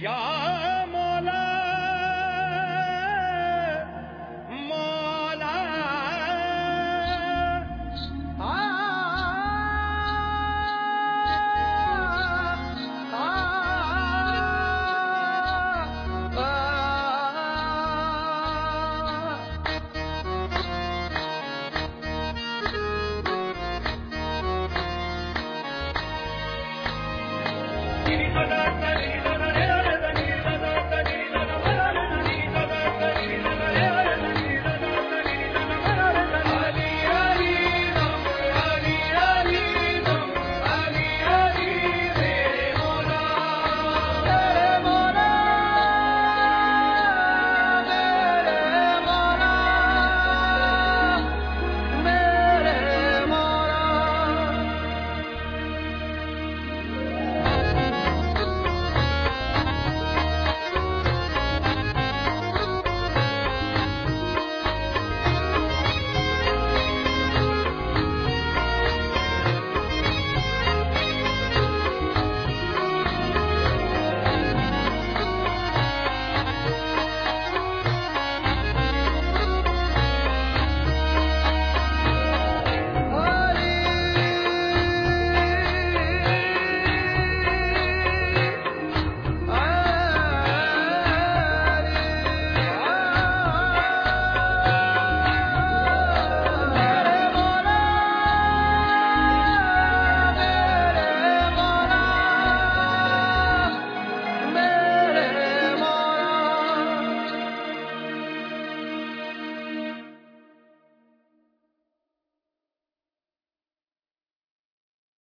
Yeah.